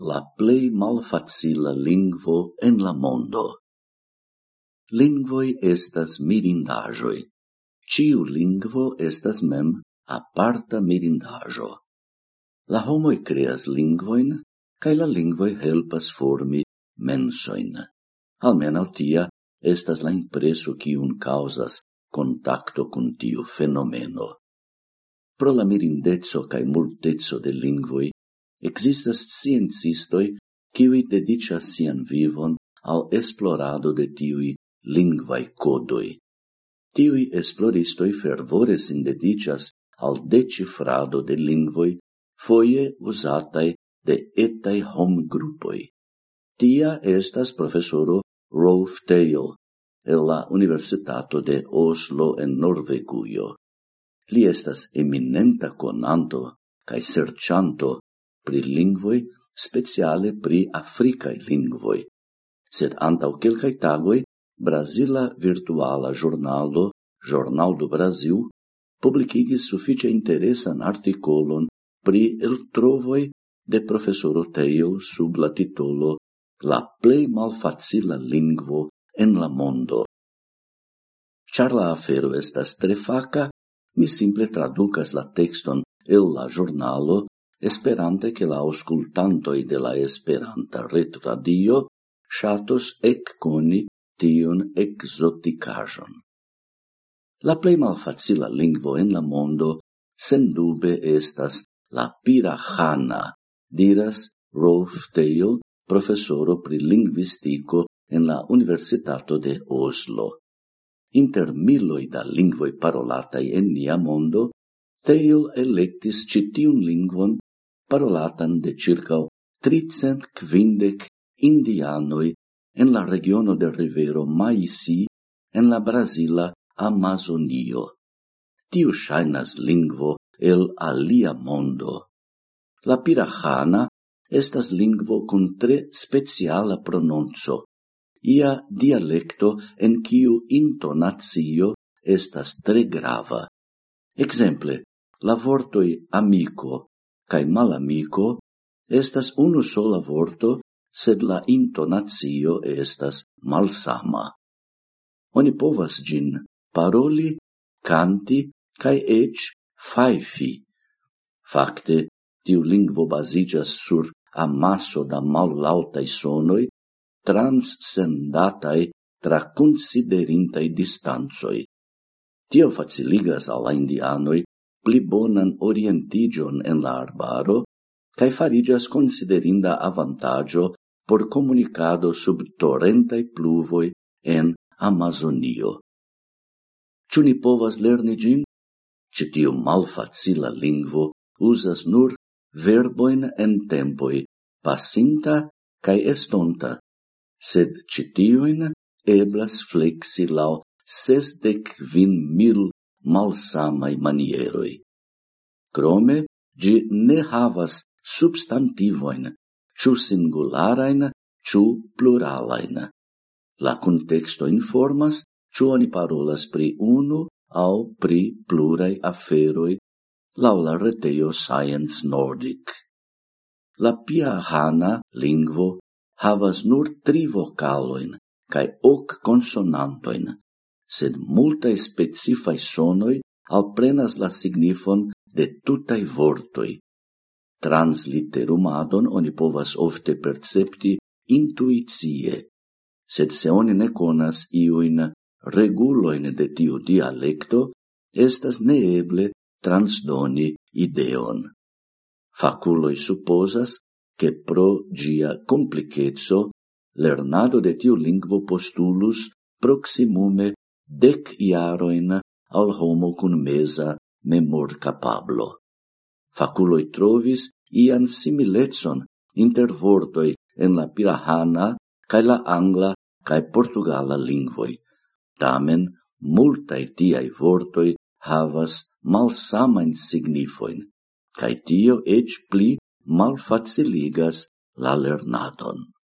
la plei malfacila lingvo en la mondo. Lingvoi estas mirindajoi. Ciu lingvo estas mem aparta mirindajo. La homoi creas lingvoin, cae la lingvoi helpas formi mensoin. Almenau tia estas la impreso cium causas contacto cun tiu fenomeno. Pro la mirindezzo cae multezzo de lingvoi Existas sciencistoi kiwi dedicas sian vivon al esplorado de tiui lingvai codoi. Tiui esploristoi fervore sin dedicas al decifrado de lingvoi foie usatai de etai hom grupoi. Tia estas professoro Rolf Dale el la Universitato de Oslo en Norveguio. Li estas eminenta conanto cae sercianto pri lingvoi, speciale pri africae lingvoi. Sed antau quelcae tagoi, Brasila virtuala Jornalo, Jornal do Brasil, publicigis suffice interesan articolon pri el trovoi de professoro Teio sub la titolo La plei malfacila lingvo en la mondo. Char la afero estas tre faca, mi simple traducas la texton el la jornalo esperante che la auscultantoi de la esperanta retradio shatos ecconi tion exoticajon. La plei malfacila lingvo en la mondo sendube estas la pirahana, diras Rolf Teil, professoro pri linguistico en la Universitato de Oslo. Inter miloi da lingvoi parolatai en nia mondo, Teil electis citiun lingvon parolatan de circa tricent quindec indianoi en la regiono de rivero Maisi en la Brasila Amazonio. Tiu shainas lingvo el alia mondo. La pirahana estas lingvo con tre speciala prononzo, ia dialecto en kiu intonatio estas tre grava. Exemple, la vortoi amico, cae malamico estas unu sola vorto, sed la intonatio estas malsama. Oni povas gin paroli, canti, cae ec faifi. Fakte, tiu lingvo basigas sur amaso da mallautae sonoi, transcendatai tra considerintai distanzoi. Tio faciligas alla indianoi pli bonan orientigion en la arbaro, cae farigas considerinda avantaggio por comunicado sub torrentai pluvoi en Amazonio. Ciu ni povas lerni gin? Citiu malfacila lingvo usas nur verboin en tempoi pasinta cae estonta, sed citioin eblas flexi lau sesdec vin mil malsamai manieroi. Crome, gi ne havas substantivoin, ciu singularain, ciu pluralain. La contexto informas, ciu oni parolas pri unu au pri plurai aferoi laula reteio Science Nordic. La piahana lingvo havas nur tri vocaloin cae hoc consonantoin, sed multae specifae sonoi alprenas la signifon de tutai vortoi. Transliterumadon oni povas ofte percepti intuizie, sed se oni ne conas iuin reguloin de tiu dialecto, estas neeble transdoni ideon. Faculoi supposas che pro gia complicetso lernado de tiu lingvo postulus proximume dec iaroin al homo cun mesa memor capablo. Faculoi trovis ian similetson inter vortoi en la pirahana cae la angla cae portugala lingvoi. Tamen, multae tiai vortoi havas malsamain signifoin, cae tio ec pli malfaciligas la lernadon.